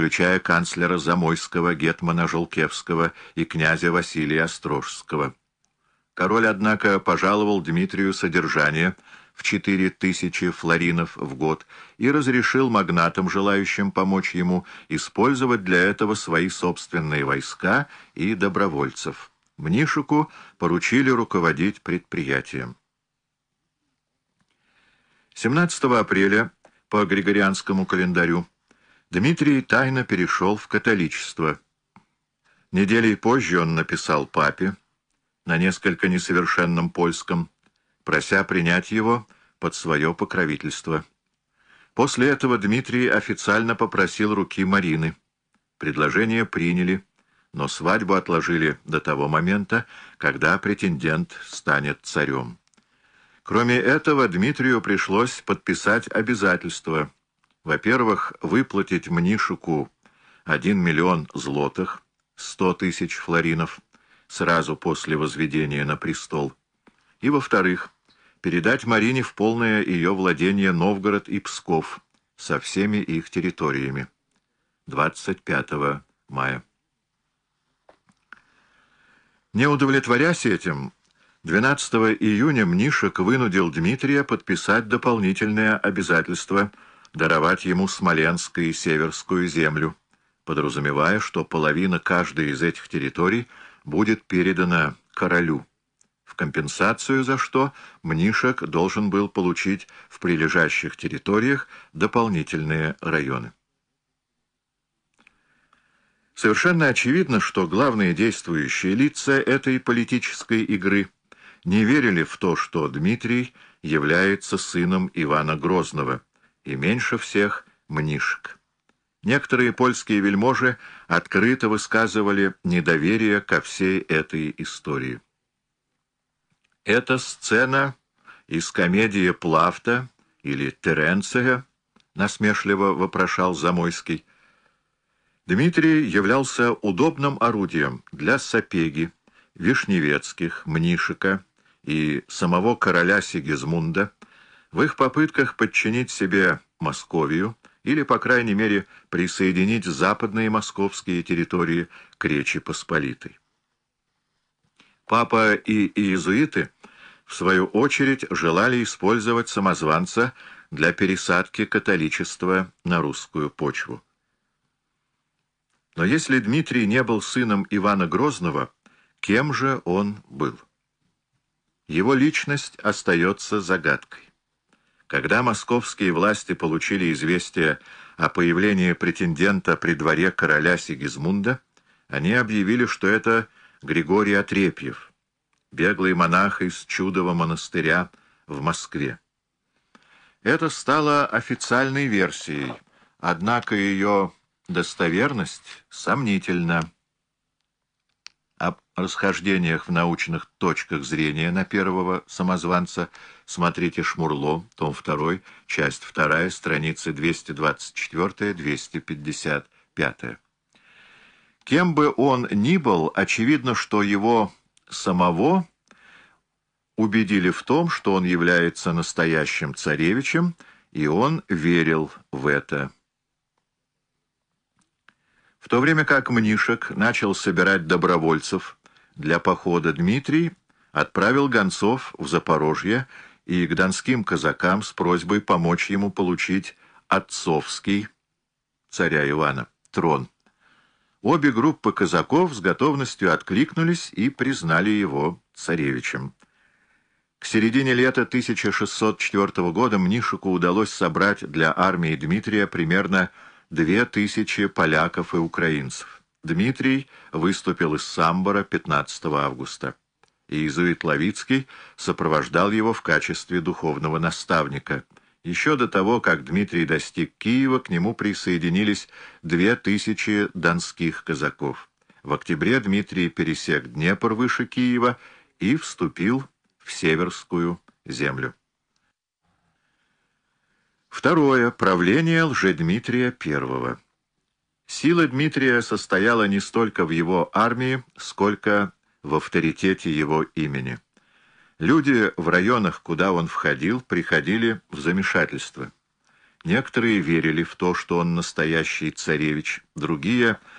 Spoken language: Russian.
включая канцлера Замойского, гетмана Жолкевского и князя Василия Острожского. Король, однако, пожаловал Дмитрию содержание в четыре тысячи флоринов в год и разрешил магнатам, желающим помочь ему, использовать для этого свои собственные войска и добровольцев. Мнишику поручили руководить предприятием. 17 апреля по Григорианскому календарю Дмитрий тайно перешел в католичество. Неделей позже он написал папе на несколько несовершенном польском, прося принять его под свое покровительство. После этого Дмитрий официально попросил руки Марины. Предложение приняли, но свадьбу отложили до того момента, когда претендент станет царем. Кроме этого, Дмитрию пришлось подписать обязательства. Во-первых, выплатить Мнишику 1 миллион злотых, 100 тысяч флоринов, сразу после возведения на престол. И, во-вторых, передать Марине в полное ее владение Новгород и Псков со всеми их территориями. 25 мая. Не удовлетворясь этим, 12 июня Мнишек вынудил Дмитрия подписать дополнительное обязательство даровать ему Смоленск и Северскую землю, подразумевая, что половина каждой из этих территорий будет передана королю, в компенсацию за что Мнишек должен был получить в прилежащих территориях дополнительные районы. Совершенно очевидно, что главные действующие лица этой политической игры – не верили в то, что Дмитрий является сыном Ивана Грозного, и меньше всех Мнишек. Некоторые польские вельможи открыто высказывали недоверие ко всей этой истории. Эта сцена из комедии Плафта или Теренция, насмешливо вопрошал Замойский. Дмитрий являлся удобным орудием для Сапеги, Вишневецких, Мнишика, и самого короля Сигизмунда в их попытках подчинить себе Московию или, по крайней мере, присоединить западные московские территории к Речи Посполитой. Папа и иезуиты, в свою очередь, желали использовать самозванца для пересадки католичества на русскую почву. Но если Дмитрий не был сыном Ивана Грозного, кем же он был? Его личность остается загадкой. Когда московские власти получили известие о появлении претендента при дворе короля Сигизмунда, они объявили, что это Григорий Отрепьев, беглый монах из Чудового монастыря в Москве. Это стало официальной версией, однако ее достоверность сомнительна расхождениях в научных точках зрения на первого самозванца смотрите Шмурло, том 2, часть 2, страницы 224-255. Кем бы он ни был, очевидно, что его самого убедили в том, что он является настоящим царевичем, и он верил в это. В то время как Мнишек начал собирать добровольцев для похода Дмитрий отправил гонцов в Запорожье и к донским казакам с просьбой помочь ему получить отцовский, царя Ивана, трон. Обе группы казаков с готовностью откликнулись и признали его царевичем. К середине лета 1604 года Мнишику удалось собрать для армии Дмитрия примерно две тысячи поляков и украинцев. Дмитрий выступил из Самбора 15 августа. Иезуит Лавицкий сопровождал его в качестве духовного наставника. Еще до того, как Дмитрий достиг Киева, к нему присоединились две тысячи донских казаков. В октябре Дмитрий пересек Днепр выше Киева и вступил в Северскую землю. Второе. Правление Лжедмитрия I. Сила Дмитрия состояла не столько в его армии, сколько в авторитете его имени. Люди в районах, куда он входил, приходили в замешательство. Некоторые верили в то, что он настоящий царевич, другие